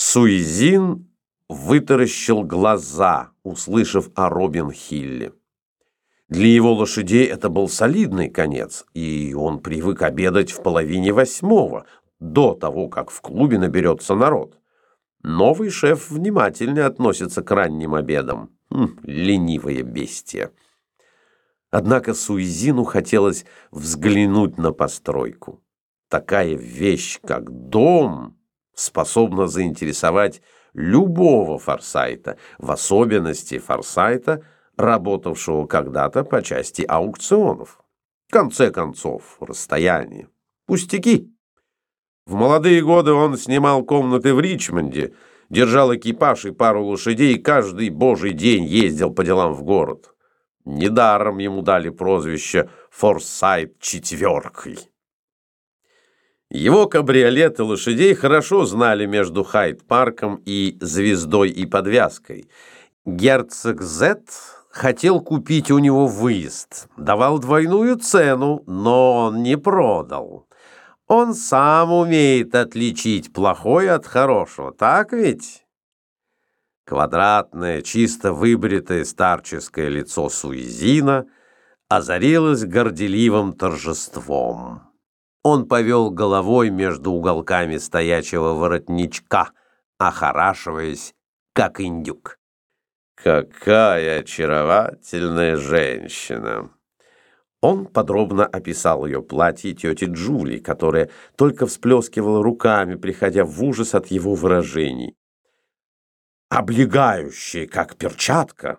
Суизин вытаращил глаза, услышав о Робин Хилле. Для его лошадей это был солидный конец, и он привык обедать в половине восьмого, до того, как в клубе наберется народ. Новый шеф внимательно относится к ранним обедам. Хм, ленивое бестие. Однако Суизину хотелось взглянуть на постройку. Такая вещь, как дом, способна заинтересовать любого форсайта, в особенности форсайта, работавшего когда-то по части аукционов. В конце концов, расстояние. Пустяки. В молодые годы он снимал комнаты в Ричмонде, держал экипаж и пару лошадей, и каждый божий день ездил по делам в город. Недаром ему дали прозвище «Форсайт четверкой». Его кабриолеты лошадей хорошо знали между Хайд-парком и Звездой и Подвязкой. Герцог Зет хотел купить у него выезд, давал двойную цену, но он не продал. Он сам умеет отличить плохое от хорошего, так ведь? Квадратное, чисто выбритое старческое лицо Суизина озарилось горделивым торжеством. Он повел головой между уголками стоячего воротничка, охорашиваясь, как индюк. «Какая очаровательная женщина!» Он подробно описал ее платье тети Джули, которая только всплескивала руками, приходя в ужас от его выражений. «Облегающее, как перчатка,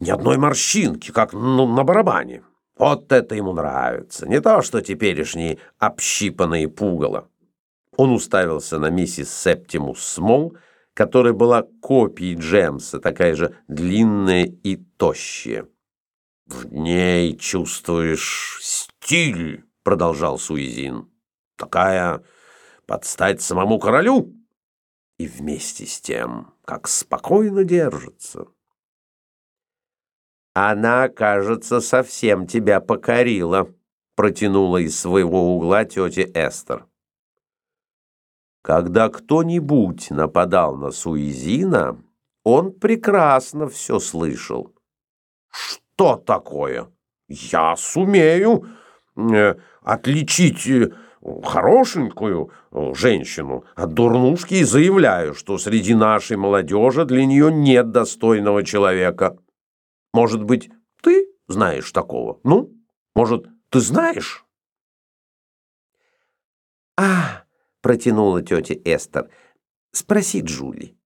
ни одной морщинки, как на барабане». Вот это ему нравится. Не то, что теперешние общипанные пугало. Он уставился на миссис Септимус Смол, которая была копией Джемса, такая же длинная и тощая. «В ней чувствуешь стиль», — продолжал Суизин. «Такая подстать самому королю». И вместе с тем, как спокойно держится. «Она, кажется, совсем тебя покорила», — протянула из своего угла тетя Эстер. Когда кто-нибудь нападал на Суизина, он прекрасно все слышал. «Что такое? Я сумею э, отличить э, хорошенькую э, женщину от дурнушки и заявляю, что среди нашей молодежи для нее нет достойного человека». Может быть, ты знаешь такого? Ну, может, ты знаешь?» «А, — протянула тетя Эстер, — спроси Джули».